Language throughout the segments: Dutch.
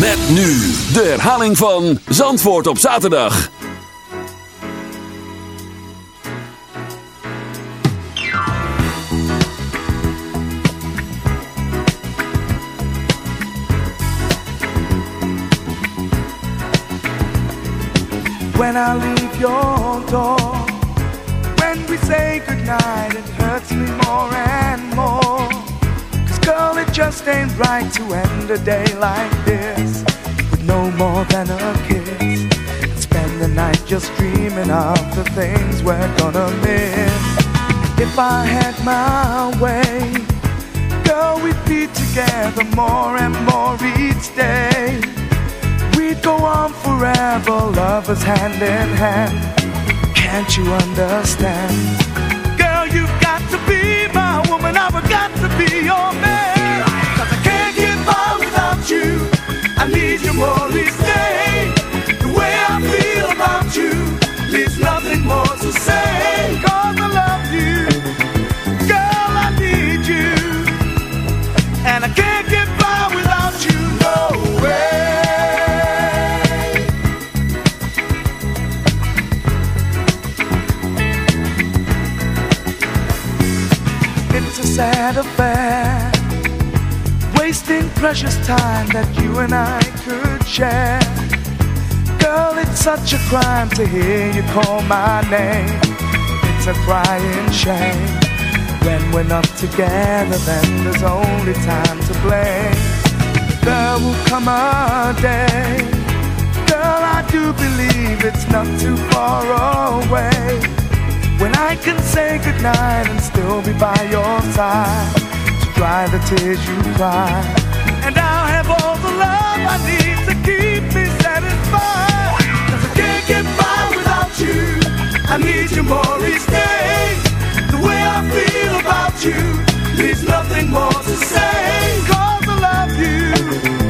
Met nu de herhaling van Zandvoort op zaterdag. When I leave your door, when we say goodnight, it hurts me more and more. Girl, it just ain't right to end a day like this with no more than a kiss. Spend the night just dreaming of the things we're gonna miss. If I had my way, girl, we'd be together more and more each day. We'd go on forever, lovers hand in hand. Can't you understand? Woman, I've got to be your man. Cause I can't get by without you. I need you more each day. The way I feel about you leaves nothing more to say. Cause I love you. Girl, I need you. And I can't sad affair, wasting precious time that you and I could share. Girl, it's such a crime to hear you call my name. It's a crying shame. When we're not together, then there's only time to blame. There will come a day, girl, I do believe it's not too far away. When I can say goodnight and still be by your side to dry the tears you cry. And I'll have all the love I need to keep me satisfied. Cause I can't get by without you. I need you more each day. The way I feel about you leaves nothing more to say. Cause I love you.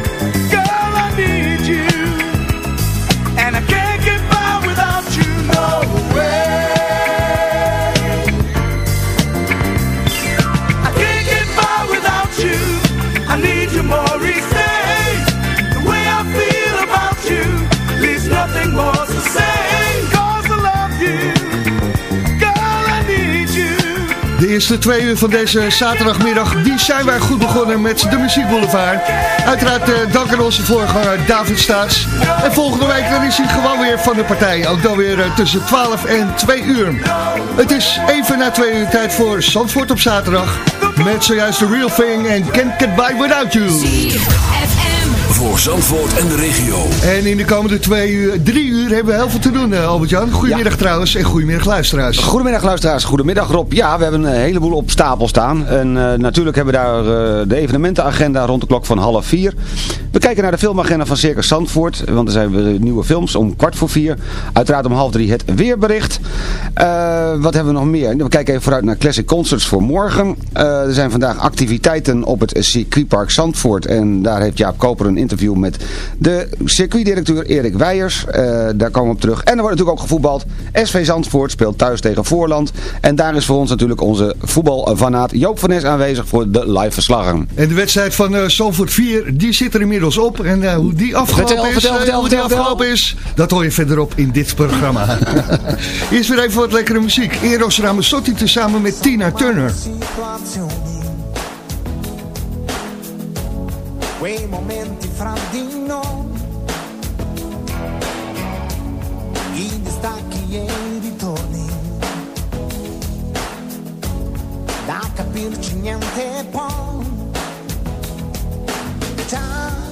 De eerste twee uur van deze zaterdagmiddag, die zijn wij goed begonnen met de Muziek Boulevard. Uiteraard eh, dank aan onze voorganger David Staats. En volgende week dan is hij gewoon weer van de partij. Ook dan weer eh, tussen 12 en 2 uur. Het is even na 2 uur tijd voor Zandvoort op zaterdag. Met zojuist The Real Thing en Can't Get By Without You. Voor Zandvoort en de regio. En in de komende twee uur, drie uur hebben we heel veel te doen, eh, Albert-Jan. Goedemiddag trouwens en goedemiddag luisteraars. Goedemiddag luisteraars, goedemiddag Rob. Ja, we hebben een heleboel op stapel staan. En eh, natuurlijk hebben we daar eh, de evenementenagenda rond de klok van half vier. We kijken naar de filmagenda van Circus Zandvoort. Want er zijn nieuwe films om kwart voor vier. Uiteraard om half drie het weerbericht. Wat hebben we nog meer? We kijken even vooruit naar Classic Concerts voor morgen. Er zijn vandaag activiteiten op het circuitpark Zandvoort. En daar heeft Jaap Koper een interview met de circuitdirecteur Erik Weijers. Eh, daar komen we op terug. En er wordt natuurlijk ook gevoetbald. SV Zandvoort speelt thuis tegen Voorland. En daar is voor ons natuurlijk onze voetbalfanaat Joop van Nes aanwezig voor de live verslagen. En de wedstrijd van uh, Zandvoort 4, die zit er inmiddels op. En uh, hoe die afgelopen Vertel, is, vertel, eh, vertel, hoe die vertel, afgelopen is, dat hoor je verderop in dit programma. Eerst weer even wat lekkere muziek. Eros Ramazzotti tezamen met Tina Turner. quei momenti fra di noi, vai e ritorni. Da capirci niente può. Ciao.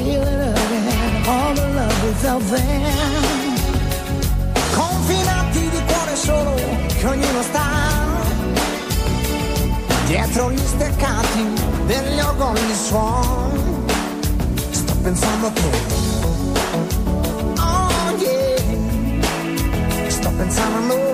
I wanna feel it again, all the love felt then. Confinati di cuore solo, che ognuno sta dietro gli steccati degli organi suoni. Sto pensando a te. Oh yeah. Sto pensando a noi.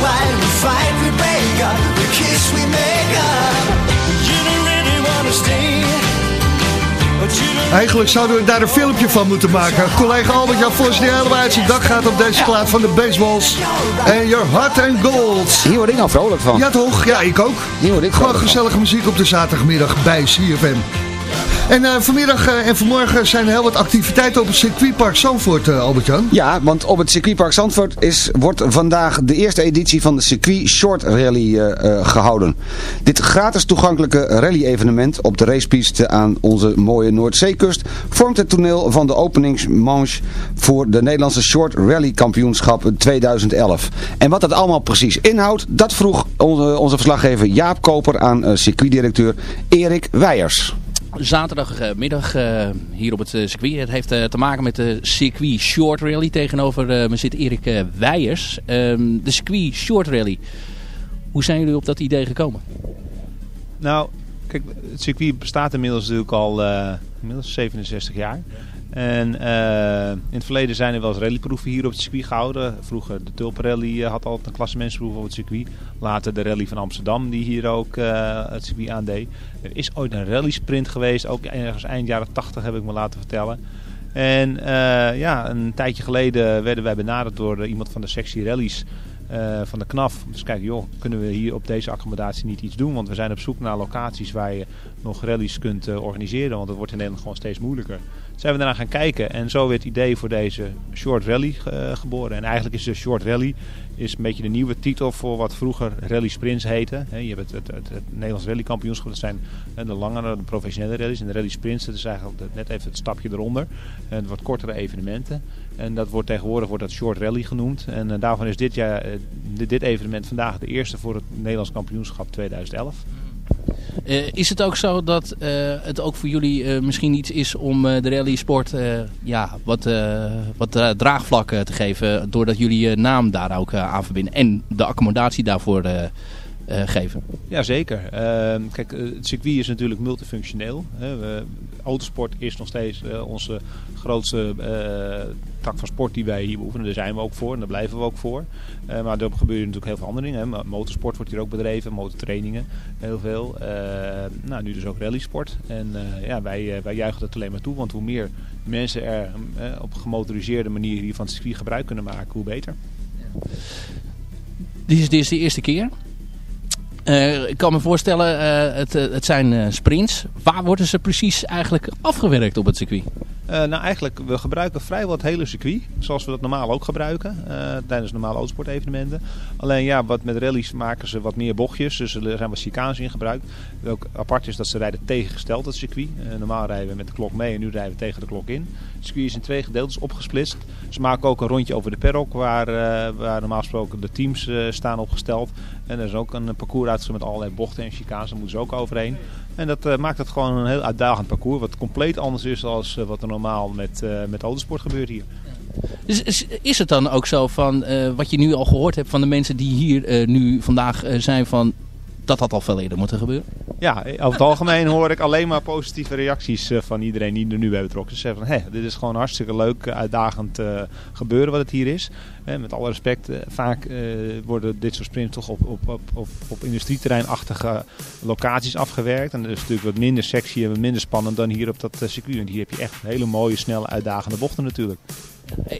We fight, we break up, we kiss, we make up. You don't really wanna stay, but you don't Eigenlijk zouden we daar een filmpje van moeten maken. Collega Albert-Jan Vos die helemaal uit zijn dak gaat op deze plaat van de baseballs. En your hot and gold. Hier word ik nou vrolijk van. Ja toch? Ja, ik ook. Hier word ik Gewoon gezellige muziek op de zaterdagmiddag bij CFM. En eh, vanmiddag eh, en vanmorgen zijn er heel wat activiteiten op het circuitpark Zandvoort, eh, Albert-Jan. Ja, want op het circuitpark Zandvoort is, wordt vandaag de eerste editie van de Circuit Short Rally eh, eh, gehouden. Dit gratis toegankelijke rally-evenement op de racepiste aan onze mooie Noordzeekust vormt het toneel van de openingsmanche voor de Nederlandse Short Rally Kampioenschap 2011. En wat dat allemaal precies inhoudt, dat vroeg onze, onze verslaggever Jaap Koper aan circuitdirecteur Erik Weijers. Zaterdagmiddag eh, hier op het eh, circuit. Het heeft eh, te maken met de circuit short rally. Tegenover eh, me zit Erik eh, Weijers. Ehm, de circuit short rally. Hoe zijn jullie op dat idee gekomen? Nou, kijk, het circuit bestaat inmiddels natuurlijk al eh, inmiddels 67 jaar. En eh, in het verleden zijn er wel eens rallyproeven hier op het circuit gehouden. Vroeger de Tulpenrally eh, had altijd een klassementsproef op het circuit. Later de rally van Amsterdam die hier ook eh, het circuit aandeed. Er is ooit een rally sprint geweest, ook ergens eind jaren 80 heb ik me laten vertellen. En ja, een tijdje geleden werden wij benaderd door iemand van de sectie rallies van de KNAF. Dus kijken, joh, kunnen we hier op deze accommodatie niet iets doen? Want we zijn op zoek naar locaties waar je nog rallies kunt organiseren. Want het wordt in Nederland gewoon steeds moeilijker. Zijn we daarna gaan kijken en zo werd het idee voor deze short rally eh, geboren. En eigenlijk is de short rally is een beetje de nieuwe titel voor wat vroeger rally sprints heette. Je hebt het, het, het, Nederlands rally kampioenschap, dat zijn de langere, de professionele rallies. En de rally sprints, dat is eigenlijk net even het stapje eronder. En wat kortere evenementen. En dat wordt tegenwoordig wordt dat short rally genoemd. En eh, daarvan is dit, jaar, eh, dit evenement vandaag de eerste voor het Nederlands kampioenschap 2011. Eh, is het ook zo dat eh, het ook voor jullie eh, misschien iets is om de rally sport ja, wat, wat dra- draagvlak te geven. Doordat jullie je naam daar ook aan verbinden. En de accommodatie daarvoor eh, geven. Jazeker. Ehm kijk, eh, het circuit is natuurlijk multifunctioneel. Hè. We, autosport is nog steeds eh, onze grootste tak van sport die wij hier beoefenen. Daar zijn we ook voor en daar blijven we ook voor. Maar er gebeuren natuurlijk heel veel andere dingen. Hè. Mo- Motorsport wordt hier ook bedreven, motortrainingen, heel veel. Nou, nu dus ook rallysport. En ja, wij, wij juichen dat alleen maar toe, want hoe meer mensen er op gemotoriseerde manier hier van het circuit gebruik kunnen maken, hoe beter. Dit is, dit is de eerste keer. Eh, ik kan me voorstellen, eh, het, eh, het zijn sprints. Waar worden ze precies eigenlijk afgewerkt op het circuit? Eh, nou, eigenlijk, we gebruiken vrijwel het hele circuit. Zoals we dat normaal ook gebruiken. eh, tijdens normale autosportevenementen. Alleen ja, wat met rallies maken ze wat meer bochtjes. Dus er zijn wat chicanes in gebruikt. Apart is dat ze rijden tegengesteld het circuit. Eh, normaal rijden we met de klok mee en nu rijden we tegen de klok in. Het circuit is in twee gedeeltes opgesplitst. Ze maken ook een rondje over de paddock. Waar, waar normaal gesproken de teams staan opgesteld. En er is ook een parcours met allerlei bochten en chicanes. Daar moeten ze ook overheen. En dat eh, maakt het gewoon een heel uitdagend parcours. Wat compleet anders is dan wat er normaal met, eh, met autosport gebeurt hier. Dus is, is het dan ook zo van eh, wat je nu al gehoord hebt van de mensen die hier eh, nu vandaag eh, zijn van dat had al veel eerder moeten gebeuren? Ja, over het algemeen hoor ik alleen maar positieve reacties eh, van iedereen die er nu bij betrokken is. Ze zeggen van, hé, dit is gewoon hartstikke leuk, eh, uitdagend eh, gebeuren wat het hier is. Met alle respect, eh, vaak eh, worden dit soort sprints toch op, op, op, op, op industrieterreinachtige locaties afgewerkt. En dat is natuurlijk wat minder sexy en wat minder spannend dan hier op dat eh, circuit. Want hier heb je echt hele mooie, snelle, uitdagende bochten natuurlijk.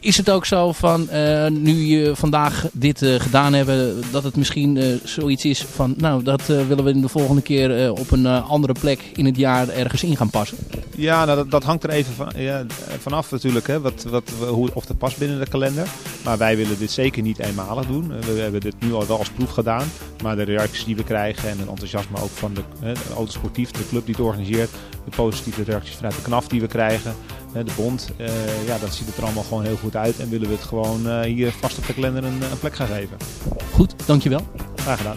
Is het ook zo van, nu je vandaag dit gedaan hebben, dat het misschien zoiets is van, nou, dat willen we de volgende keer op een andere plek in het jaar ergens in gaan passen? Ja, nou, dat, dat hangt er even van, ja, vanaf natuurlijk, hè, wat, wat, hoe, of het past binnen de kalender. Maar wij willen dit zeker niet eenmalig doen. Eh, We hebben dit nu al wel als proef gedaan. Maar de reacties die we krijgen en het enthousiasme ook van de, hè, de Autosportief, de club die het organiseert. De positieve reacties vanuit de KNAF die we krijgen, hè, de bond. eh, ja, dat ziet het er allemaal gewoon heel goed uit. En willen we het gewoon eh, hier vast op de kalender een, een plek gaan geven. Goed, dankjewel. Graag gedaan.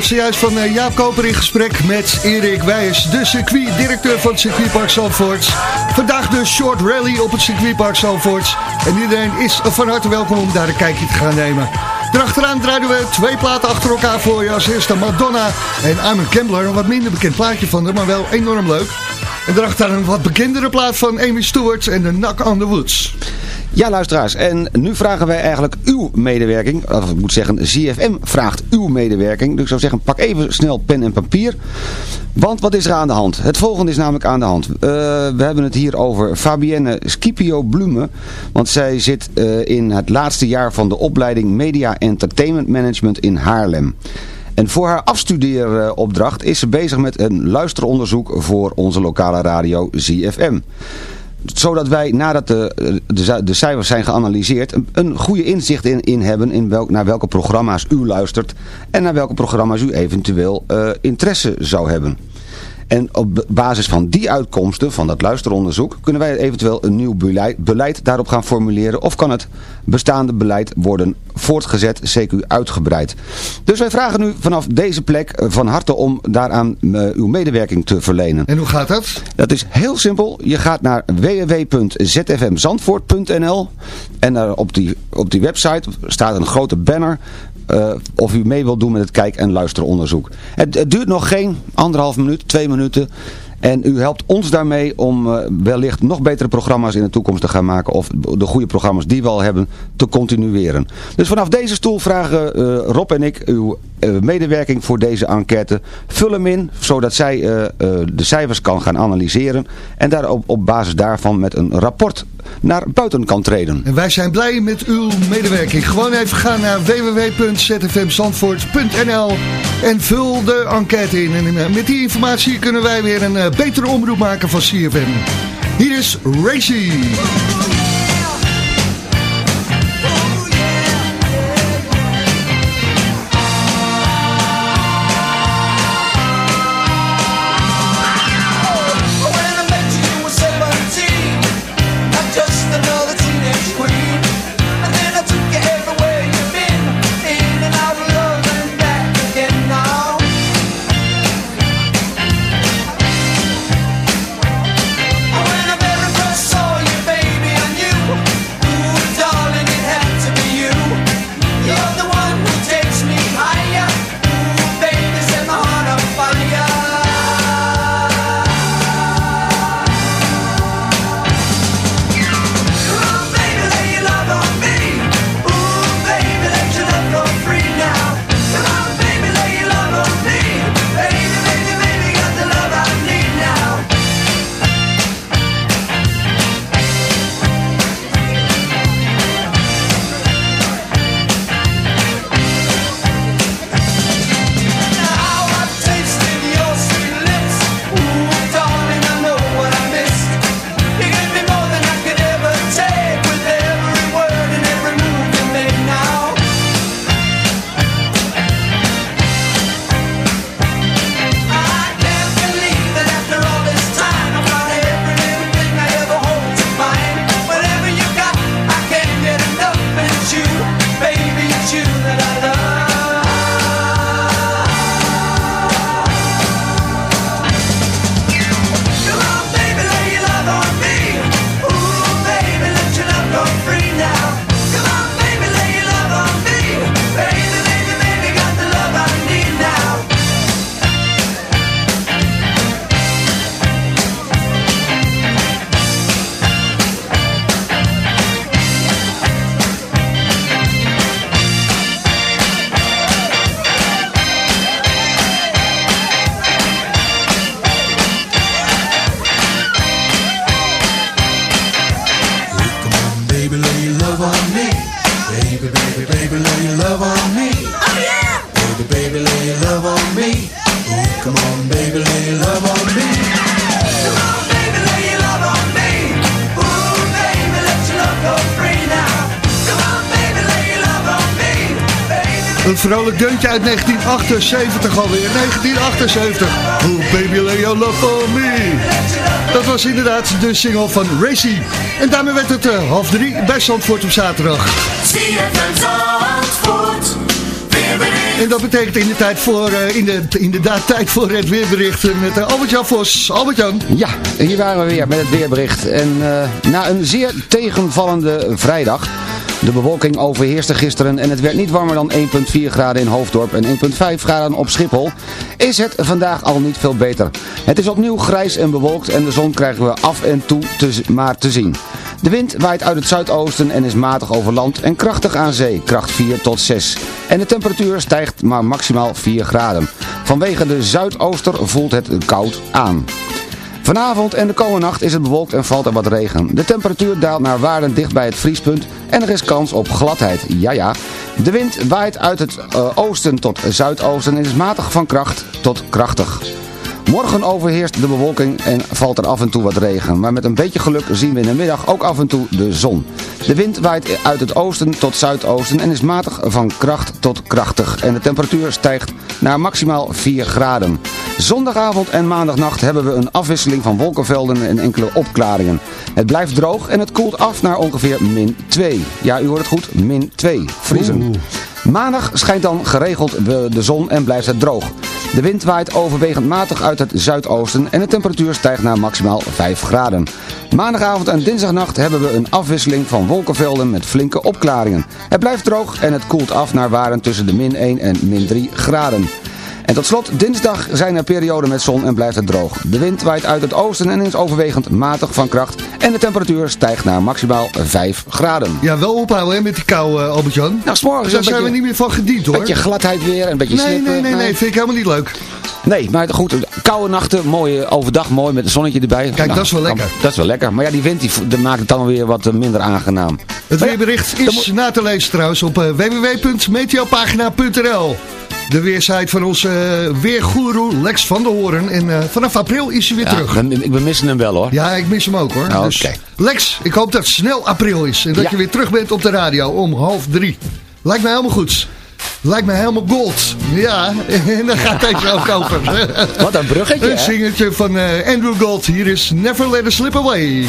Hoorden zojuist van eh, Jaap Koper in gesprek met Erik Wijs, de circuit-directeur van het circuitpark Zandvoort. Vandaag de short rally op het circuitpark Zandvoort. En iedereen is van harte welkom om daar een kijkje te gaan nemen. Daarachteraan draaien we twee platen achter elkaar voor je. Als eerste Madonna en I'm a Gambler. Een wat minder bekend plaatje van haar, maar wel enorm leuk. En daarachteraan een wat bekendere plaat van Amy Stewart en de Knock on the Woods. Ja, luisteraars. En nu vragen wij eigenlijk uw medewerking. Of ik moet zeggen, ZFM vraagt uw medewerking. Dus ik zou zeggen, pak even snel pen en papier. Want wat is er aan de hand? Het volgende is namelijk aan de hand. Eh, we hebben het hier over Fabienne Scipio Blume. Want zij zit eh, in het laatste jaar van de opleiding Media Entertainment Management in Haarlem. En voor haar afstudeeropdracht is ze bezig met een luisteronderzoek voor onze lokale radio ZFM zodat wij, nadat de, de, de cijfers zijn geanalyseerd, een, goede inzicht in, in hebben in welk, naar welke programma's u luistert en naar welke programma's u eventueel uh, interesse zou hebben. En op basis van die uitkomsten, van dat luisteronderzoek, kunnen wij eventueel een nieuw beleid, daarop gaan formuleren. Of kan het bestaande beleid worden voortgezet, CQ uitgebreid. Dus wij vragen u vanaf deze plek van harte om daaraan uh, uw medewerking te verlenen. En hoe gaat dat? Dat is heel simpel. Je gaat naar www.zfmzandvoort.nl en daar op die, op die website staat een grote banner eh, of u mee wilt doen met het kijk- en luisteronderzoek. Het, duurt nog geen anderhalf minuut, twee minuten. En u helpt ons daarmee om eh, wellicht nog betere programma's in de toekomst te gaan maken. Of de goede programma's die we al hebben te continueren. Dus vanaf deze stoel vragen eh, Rob en ik uw medewerking voor deze enquête. Vul hem in, zodat zij de cijfers kan gaan analyseren. En daar op, op basis daarvan met een rapport naar buiten kan treden. En wij zijn blij met uw medewerking. Gewoon even gaan naar www.zfmzandvoort.nl en vul de enquête in. En eh, met die informatie kunnen wij weer een eh, betere omroep maken van CFM. Hier is Racy. 1978 alweer. 1978. Oh baby, lay your love on me. Dat was inderdaad de single van Racy. En daarmee werd het eh, half drie bij Zandvoort op zaterdag. En dat betekent in de tijd voor, eh, in de, inderdaad tijd voor het weerbericht met eh, Albert-Jan Vos. Albert-Jan. Ja, hier waren we weer met het weerbericht. En eh, na een zeer tegenvallende vrijdag... De bewolking overheerste gisteren en het werd niet warmer dan 1,4 graden in Hoofddorp en 1,5 graden op Schiphol. Is het vandaag al niet veel beter. Het is opnieuw grijs en bewolkt en de zon krijgen we af en toe maar te zien. De wind waait uit het zuidoosten en is matig over land en krachtig aan zee, kracht 4 tot 6. En de temperatuur stijgt maar maximaal 4 graden. Vanwege de zuidooster voelt het koud aan. Vanavond en de komende nacht is het bewolkt en valt er wat regen. De temperatuur daalt naar waarden dicht bij het vriespunt en er is kans op gladheid. Ja ja, de wind waait uit het eh, oosten tot zuidoosten en is matig van kracht tot krachtig. Morgen overheerst de bewolking en valt er af en toe wat regen. Maar met een beetje geluk zien we in de middag ook af en toe de zon. De wind waait uit het oosten tot zuidoosten en is matig van kracht tot krachtig. En de temperatuur stijgt naar maximaal 4 graden. Zondagavond en maandagnacht hebben we een afwisseling van wolkenvelden en enkele opklaringen. Het blijft droog en het koelt af naar ongeveer min 2. Ja, u hoort het goed, min 2. Vriezen. Maandag schijnt dan geregeld de de zon en blijft het droog. De wind waait overwegend matig uit het zuidoosten en de temperatuur stijgt naar maximaal 5 graden. Maandagavond en dinsdagnacht hebben we een afwisseling van wolkenvelden met flinke opklaringen. Het blijft droog en het koelt af naar waren tussen de min 1 en min 3 graden. En tot slot, dinsdag zijn er perioden met zon en blijft het droog. De wind waait uit het oosten en is overwegend matig van kracht. En de temperatuur stijgt naar maximaal 5 graden. Ja, wel ophouden hè, met die kou, eh, Albert-Jan. Nou, s'morgens Daar een zijn we niet meer van gediend hoor. Beetje gladheid weer, een beetje nee, slippen. nee, nee, nee, vind ik helemaal niet leuk. Nee, maar goed, koude nachten, mooi, eh, overdag mooi met een zonnetje erbij. Kijk, dat is wel lekker. Dat is wel lekker. Maar ja, die wind die, die maakt het dan weer wat eh, minder aangenaam. Het weerbericht is na te lezen trouwens op eh, www.meteopagina.nl De weersite van onze uh, weergoeroe Lex van der Hoorn. En eh, vanaf april is hij weer Ja, terug. ik ben- ik ben missen hem wel hoor. Ja, ik mis hem ook hoor. Oh, Dus. Lex, ik hoop dat het snel april is. En dat Ja. je weer terug bent op de radio om half drie. Lijkt mij helemaal goed. Lijkt mij helemaal gold. Ja, en daar gaat deze ook over. Wat een bruggetje, Een hè? zingertje van eh, Andrew Gold. Hier is Never Let It Slip Away.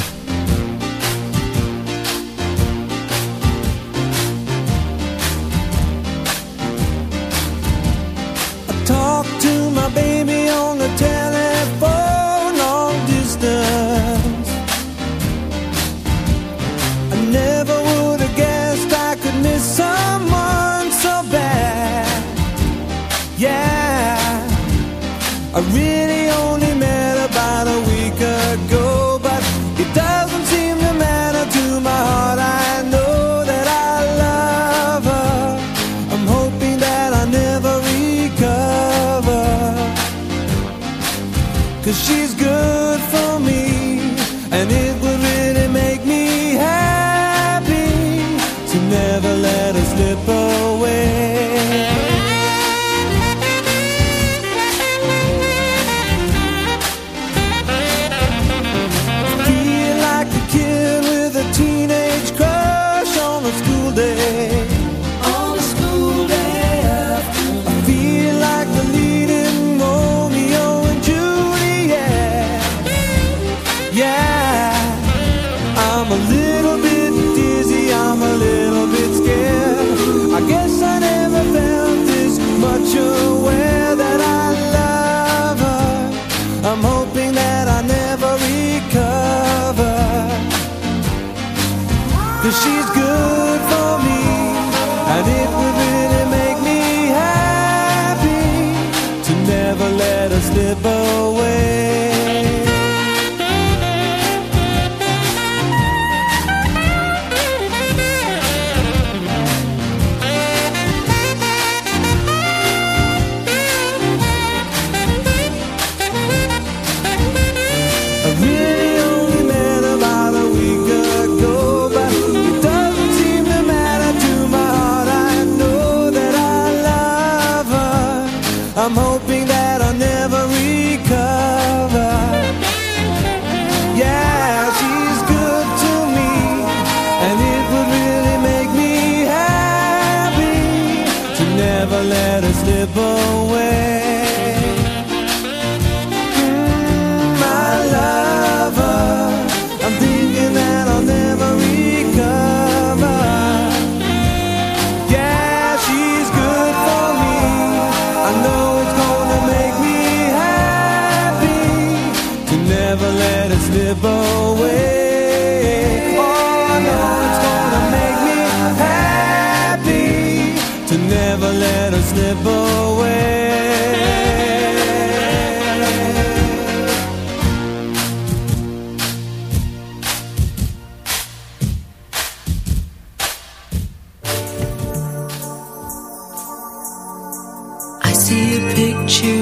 Picture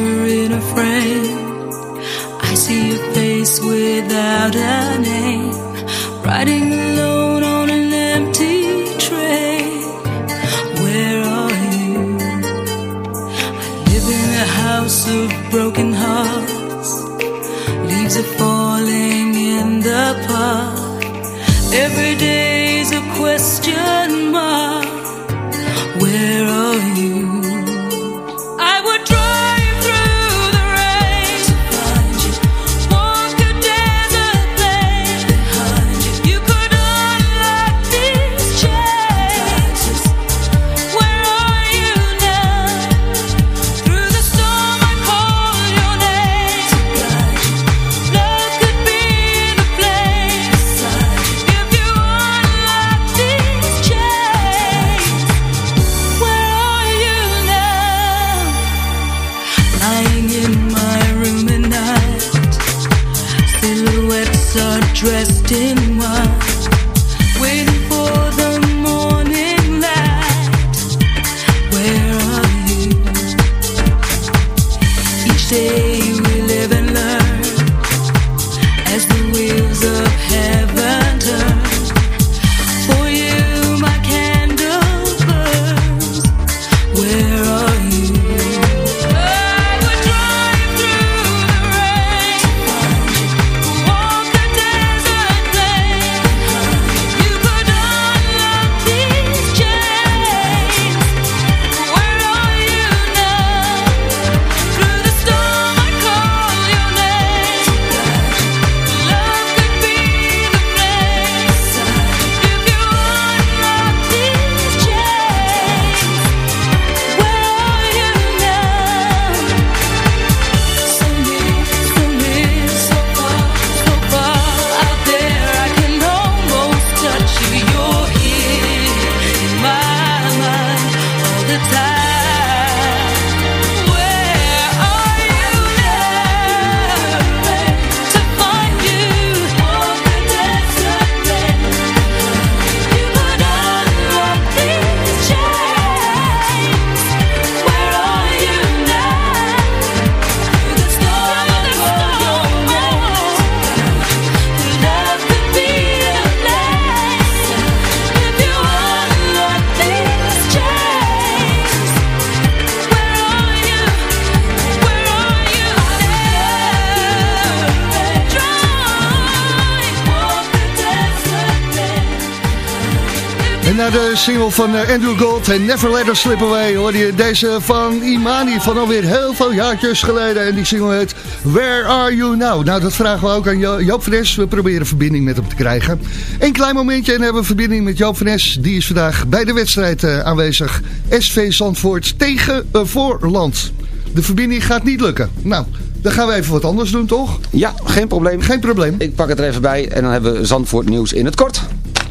single van eh, Andrew Gold en Never Let Us Slip Away hoorde je deze van Imani van alweer heel veel jaartjes geleden. En die single heet Where Are You Now? Nou, dat vragen we ook aan Jo- Joop van Nes. We proberen verbinding met hem te krijgen. Een klein momentje en hebben we verbinding met Joop van Nes. Die is vandaag bij de wedstrijd eh, aanwezig. SV Zandvoort tegen Voorland. De verbinding gaat niet lukken. Nou, dan gaan we even wat anders doen, toch? Ja, geen probleem. Geen probleem. Ik pak het er even bij en dan hebben we Zandvoort nieuws in het kort.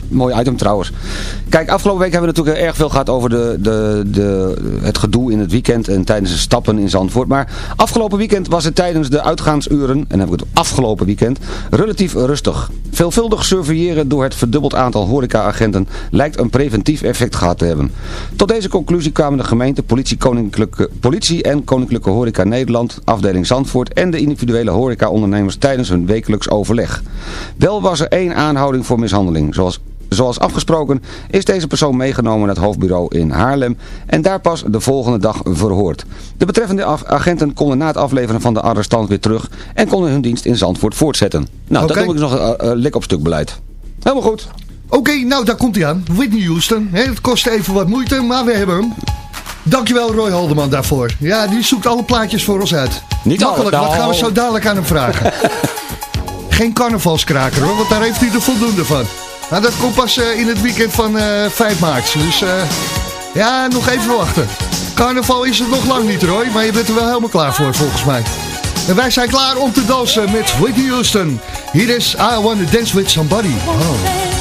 Mooi item trouwens. Kijk, afgelopen week hebben we natuurlijk erg veel gehad over de, de, de, het gedoe in het weekend en tijdens de stappen in Zandvoort. Maar afgelopen weekend was het tijdens de uitgaansuren, en heb ik het afgelopen weekend, relatief rustig. Veelvuldig surveilleren door het verdubbeld aantal horecaagenten lijkt een preventief effect gehad te hebben. Tot deze conclusie kwamen de gemeente, politie, Koninklijke, politie en Koninklijke Horeca Nederland, afdeling Zandvoort en de individuele horecaondernemers tijdens hun wekelijks overleg. Wel was er één aanhouding voor mishandeling, zoals Zoals afgesproken is deze persoon meegenomen naar het hoofdbureau in Haarlem en daar pas de volgende dag verhoord. De betreffende agenten konden na het afleveren van de arrestant weer terug en konden hun dienst in Zandvoort voortzetten. Nou, Oké. dat noem ik nog een uh, lik op stuk beleid. Helemaal goed. Oké, nou daar komt hij aan. Whitney Houston. Het kost even wat moeite, maar we hebben hem. Dankjewel Roy Haldeman daarvoor. Ja, die zoekt alle plaatjes voor ons uit. Niet Makkelijk, alle, wat gaan we nou. zo dadelijk aan hem vragen. Geen carnavalskraker hoor, want daar heeft hij er voldoende van. Nou, dat komt pas eh, in het weekend van eh 5 maart. Dus eh, ja, nog even wachten. Carnaval is het nog lang niet Roy, maar je bent er wel helemaal klaar voor volgens mij. En wij zijn klaar om te dansen met Whitney Houston. Hier is I Wanna Dance With Somebody. Oh.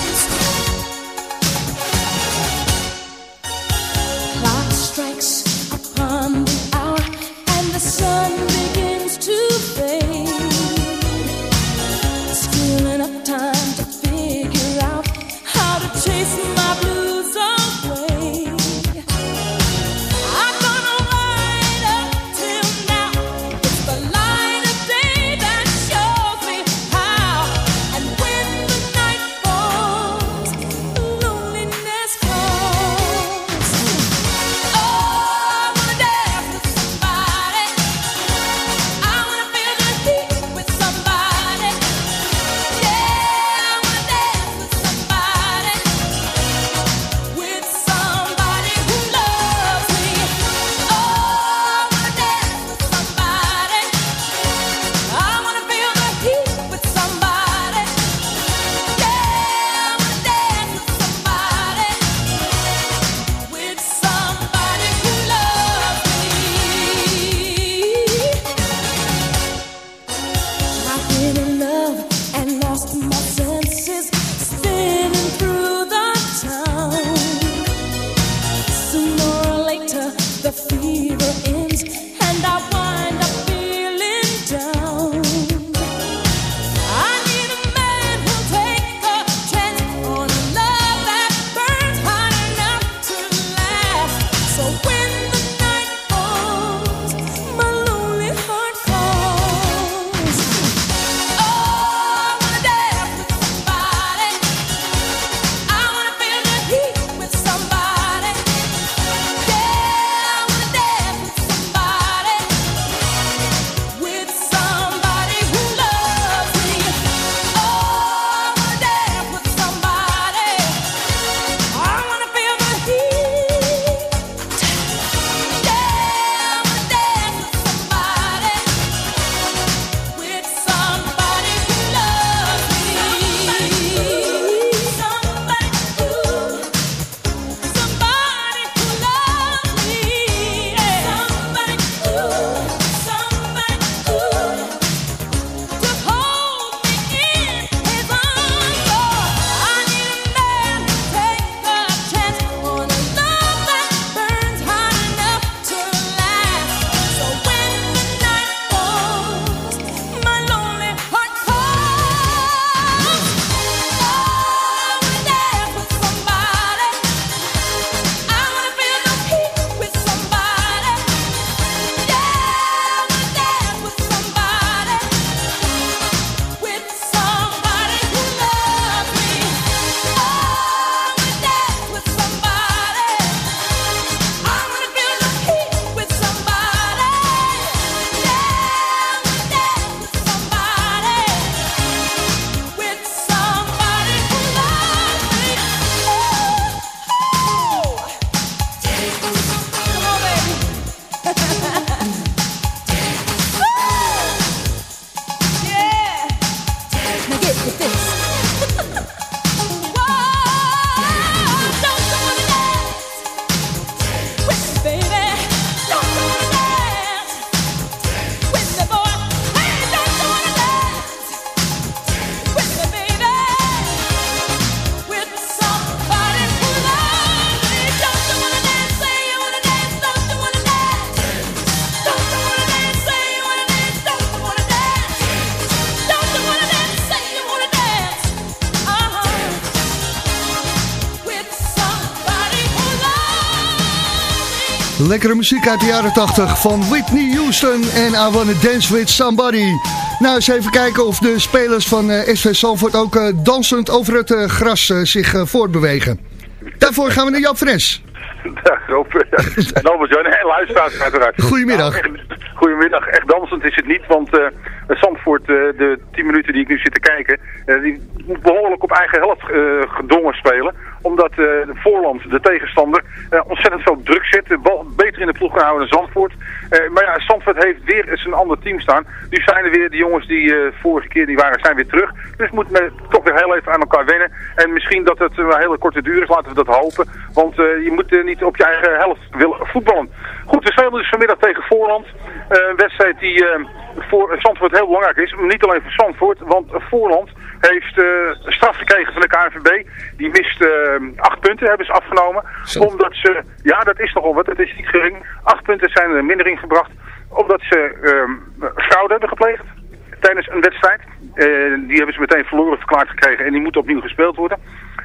Lekkere muziek uit de jaren 80 van Whitney Houston en I Wanna Dance With Somebody. Nou, eens even kijken of de spelers van eh, SV Zandvoort ook eh, dansend over het eh, gras zich voortbewegen. Daarvoor gaan we naar Jan Fres. Dag Rob. En en luisteraars uiteraard. Goedemiddag. Nou, echt- goedemiddag. Echt dansend is het niet, want Zandvoort, eh, de 10 minuten die ik nu zit te kijken, die moet behoorlijk op eigen helft gedongen spelen. Omdat de voorland, de tegenstander, ontzettend veel druk zet. De in ploeg gehouden dan Zandvoort. Eh, maar ja, Zandvoort heeft weer eens een ander team staan. Nu zijn er weer de jongens die eh, vorige keer die waren, zijn weer terug. Dus moet men toch weer heel even aan elkaar wennen. En misschien dat het een hele korte duur is, laten we dat hopen. Want eh, je moet niet op je eigen helft willen voetballen. Goed, we spelen dus vanmiddag tegen Voorland. Een wedstrijd die voor Zandvoort heel belangrijk is. Niet alleen voor Zandvoort, want Voorland heeft eh, straf gekregen van de KNVB. Die mist eh, acht punten, hebben ze afgenomen. Omdat ze, ja dat is nogal wat, het is niet gering. Acht punten zijn er minder ingebracht. Omdat ze eh, fraude hebben gepleegd tijdens een wedstrijd. Eh, die hebben ze meteen verloren verklaard gekregen en die moet opnieuw gespeeld worden.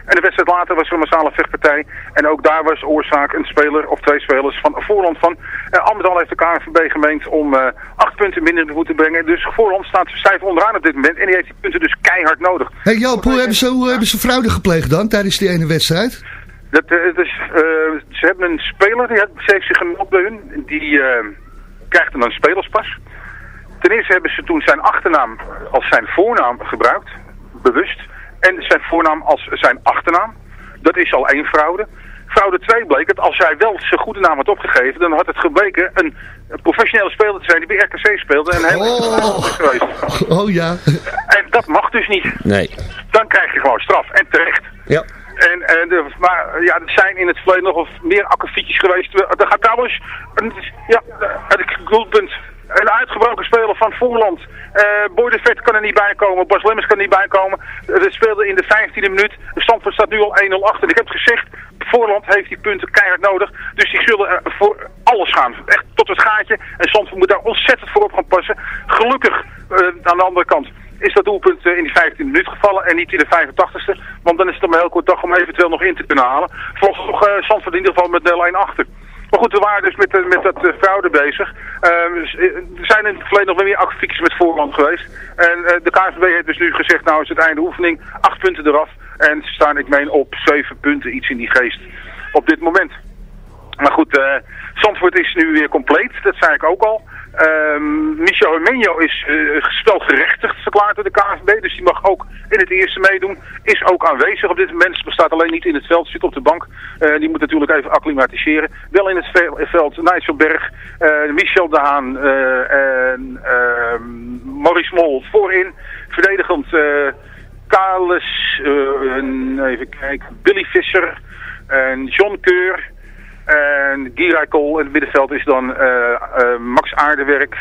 En de wedstrijd later was er een massale vechtpartij. En ook daar was oorzaak een speler of twee spelers van voorland van. Uh, Amsterdam heeft de KNVB gemeend om eh, acht punten minder te moeten brengen. Dus voorland staat stijf onderaan op dit moment. En die heeft die punten dus keihard nodig. Hey Joop, hoe hebben ze, hoe hebben ze fraude gepleegd dan tijdens die ene wedstrijd? Dat, eh, eh, ze hebben een speler, die heeft- zich gemeld bij hun. Die eh, krijgt dan een spelerspas. Ten eerste hebben ze toen zijn achternaam als zijn voornaam gebruikt, bewust. En zijn voornaam als zijn achternaam. Dat is al één fraude. Fraude 2 bleek dat als hij wel zijn goede naam had opgegeven, dan had het gebleken een, een professionele speler te zijn die bij RKC speelde en heel Oh. geweest. Oh ja. En dat mag dus niet. Nee. Dan krijg je gewoon straf. En terecht. Ja. En, en de, maar ja, er zijn in het verleden nog meer akkefietjes geweest. We- Er gaat trouwens ja, een doelpunt. Een uitgebroken speler van Voorland. Eh Boy de kan er niet bij komen. Bas Lemmers kan er niet bij komen. Dat speelde in de 15e minuut. Stamford staat nu al 1-0 achter. Ik heb gezegd, Voorland heeft die punten keihard nodig. Dus die zullen voor alles gaan. Echt tot het gaatje. En Stamford moet daar ontzettend voor op gaan passen. Gelukkig, eh, aan de andere kant, is dat doelpunt in die 15 minuut gevallen en niet in de 85ste. Want dan is het maar heel kort dag om eventueel nog in te kunnen halen. Volgens nog uh, in ieder geval met 0-1 achter. Maar goed, we waren dus met, eh, met dat eh, fraude bezig. Ehm, eh, er zijn in het verleden nog wel meer akkefietjes met voorland geweest. En de KNVB heeft dus nu gezegd, nou is het einde oefening, acht punten eraf. En ze staan, ik meen, op zeven punten, iets in die geest, op dit moment. Maar goed, eh Zandvoort is nu weer compleet, dat zei ik ook al. Ehm Michel Hermenio is uh, spelgerechtigd verklaard door de KNVB, dus die mag ook in het eerste meedoen. Is ook aanwezig op dit moment, bestaat alleen niet in het veld, zit op de bank. Eh, die moet natuurlijk even acclimatiseren. Wel in het ve- veld Nigel Berg, eh, Michel de Haan eh, en ehm Maurice Mol voorin. Verdedigend eh Kalis, eh, en even kijken, Billy Visser en John Keur. En Giray Kool in het middenveld is dan eh, eh, Max Aardewerk.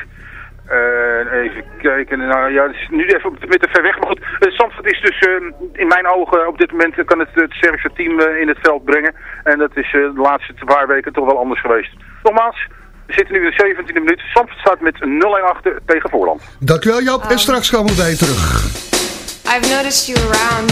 En even kijken, nou ja, het is nu even op- met de ver weg. Maar goed, uh, Zandvoort is dus eh, in mijn ogen op dit moment eh, kan het het sterkste team eh, in het veld brengen. En dat is eh, de laatste paar weken toch wel anders geweest. Nogmaals, we zitten nu in de 17e minuut. Zandvoort staat met 0-1 achter tegen Voorland. Dankjewel Joop. En straks komen we bij je terug. I've noticed you around.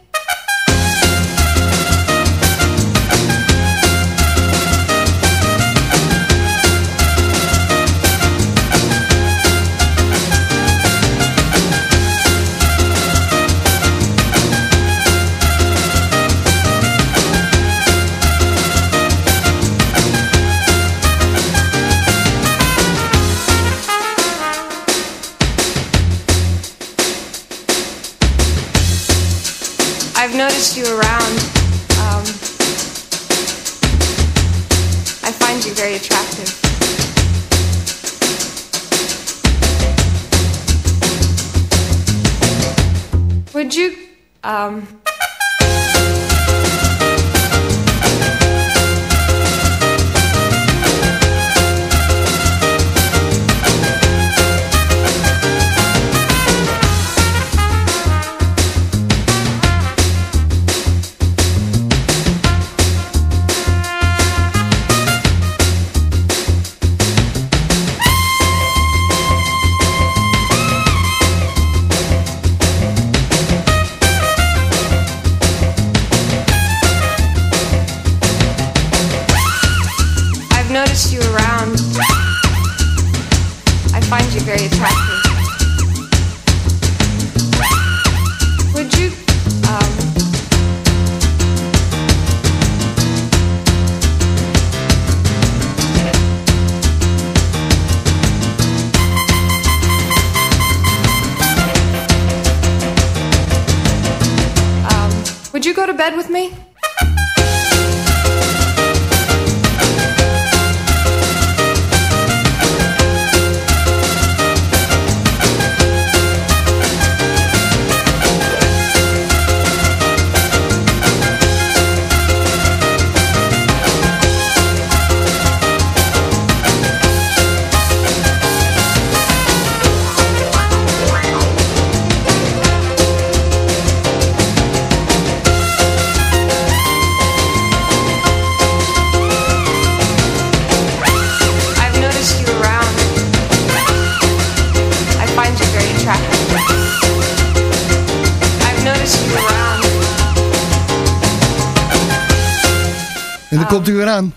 eraan.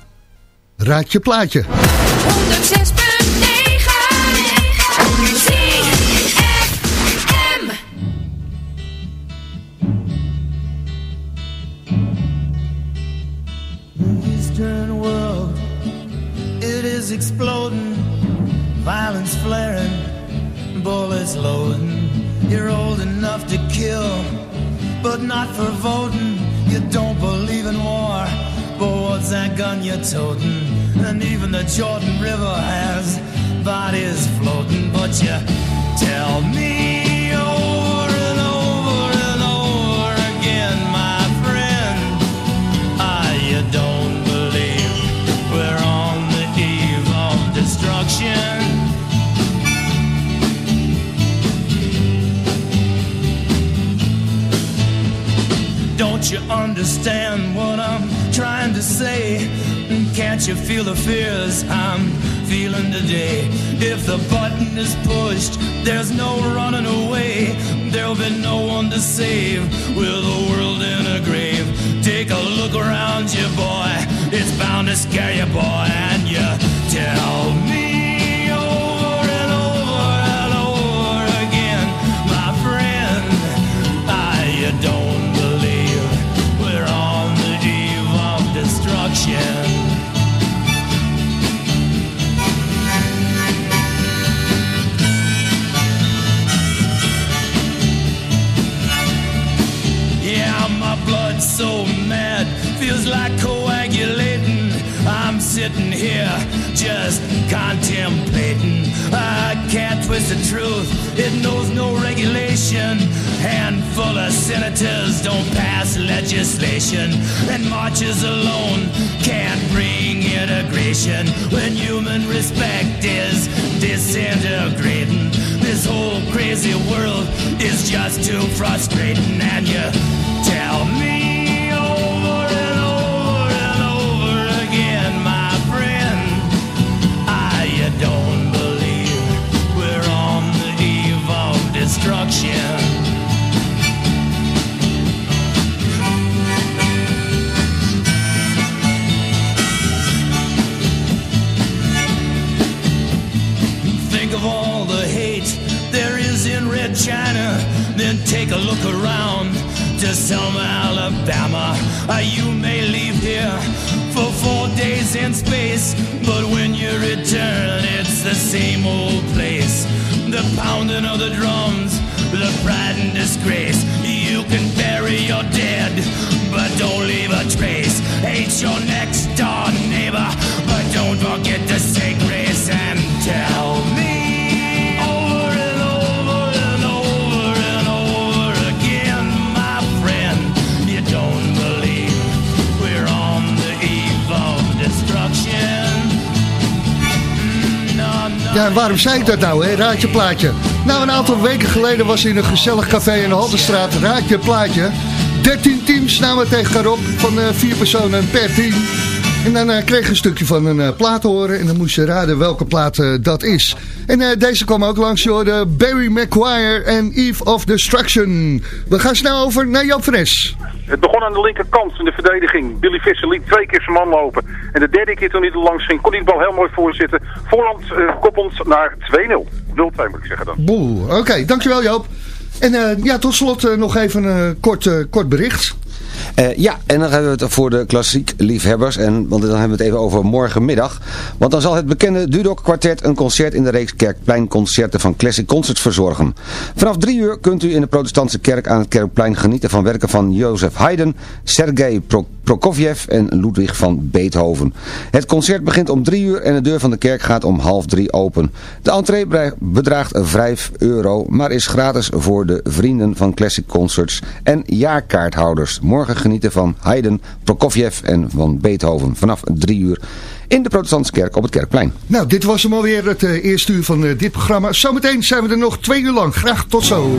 Raad je plaatje. legislation and marches alone can't bring integration when human respect is disintegrating. This whole crazy world is just too frustrating and you Ja, waarom zei ik dat nou, hè? Raadje plaatje. Nou, een aantal weken geleden was in een gezellig café in de Haldenstraat Raadje plaatje. 13 teams namen tegen elkaar op van uh, vier personen per team. En dan uh, kreeg je een stukje van een eh, plaat horen en dan moest je raden welke plaat dat is. En deze kwam ook langs, je Barry McGuire en Eve of Destruction. We gaan snel over naar Joop Fres. Het begon aan de linkerkant in de verdediging. Billy Visser liet twee keer zijn man lopen. En de derde keer toen hij er langs ging, kon hij bal heel mooi voorzitten. Voorhand eh, uh, koppelend naar 2-0. 0-2 moet ik zeggen dan. Boe, oké. Dankjewel Joop. En eh, ja, tot slot eh, nog even een kort, kort bericht. Ja, en dan hebben we het voor de klassiek liefhebbers. En, want dan hebben we het even over morgenmiddag. Want dan zal het bekende Dudok Quartet een concert in de reeks Kerkpleinconcerten van Classic Concerts verzorgen. Vanaf drie uur kunt u in de protestantse kerk aan het Kerkplein genieten van werken van Jozef Haydn, Sergei Prokofiev Prokofjev en Ludwig van Beethoven. Het concert begint om drie uur en de deur van de kerk gaat om half drie open. De entree bedraagt 5 euro, maar is gratis voor de vrienden van Classic Concerts en jaarkaarthouders. Morgen genieten van Haydn, Prokofjev en van Beethoven vanaf drie uur in de protestantse kerk op het Kerkplein. Nou, dit was hem alweer het uh, eerste uur van uh, dit programma. Zometeen zijn we er nog twee uur lang. Graag tot zo.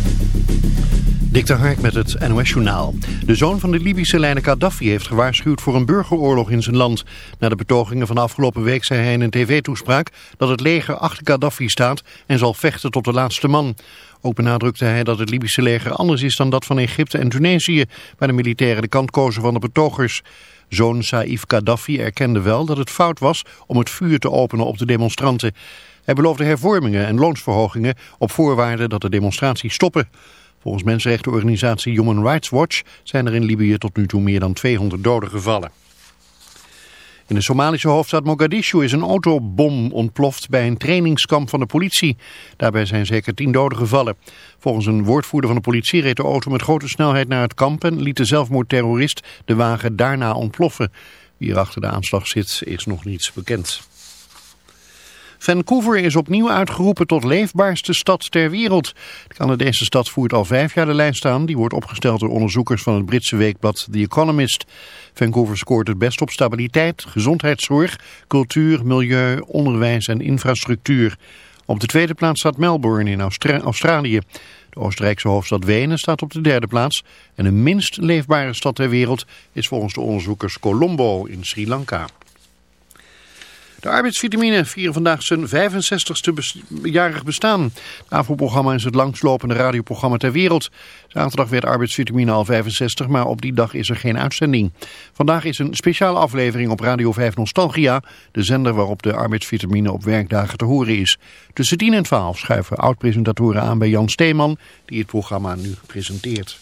Dik Hark met het NOS-journaal. De zoon van de Libische leider Gaddafi heeft gewaarschuwd voor een burgeroorlog in zijn land. Na de betogingen van afgelopen week zei hij in een tv-toespraak dat het leger achter Gaddafi staat en zal vechten tot de laatste man. Ook benadrukte hij dat het Libische leger anders is dan dat van Egypte en Tunesië, waar de militairen de kant kozen van de betogers. Zoon Saif Gaddafi erkende wel dat het fout was om het vuur te openen op de demonstranten. Hij beloofde hervormingen en loonsverhogingen op voorwaarde dat de demonstraties stoppen. Volgens mensenrechtenorganisatie Human Rights Watch zijn er in Libië tot nu toe meer dan 200 doden gevallen. In de Somalische hoofdstad Mogadishu is een autobom ontploft bij een trainingskamp van de politie. Daarbij zijn zeker tien doden gevallen. Volgens een woordvoerder van de politie reed de auto met grote snelheid naar het kamp en liet de zelfmoordterrorist de wagen daarna ontploffen. Wie er achter de aanslag zit is nog niets bekend. Vancouver is opnieuw uitgeroepen tot leefbaarste stad ter wereld. De Canadese stad voert al vijf jaar de lijst aan. Die wordt opgesteld door onderzoekers van het Britse weekblad The Economist. Vancouver scoort het best op stabiliteit, gezondheidszorg, cultuur, milieu, onderwijs en infrastructuur. Op de tweede plaats staat Melbourne in Australië. De Oostenrijkse hoofdstad Wenen staat op de derde plaats. En de minst leefbare stad ter wereld is volgens de onderzoekers Colombo in Sri Lanka. De arbeidsvitamine vieren vandaag zijn 65ste jarig bestaan. Het AVRO-programma is het langslopende radioprogramma ter wereld. Zaterdag werd arbeidsvitamine al 65, maar op die dag is er geen uitzending. Vandaag is een speciale aflevering op Radio 5 Nostalgia, de zender waarop de arbeidsvitamine op werkdagen te horen is. Tussen 10 en 12 schuiven oud-presentatoren aan bij Jan Steeman, die het programma nu presenteert.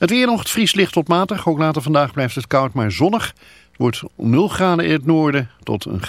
Het weer nog, het vries licht tot matig. Ook later vandaag blijft het koud, maar zonnig wordt 0 graden in het noorden tot een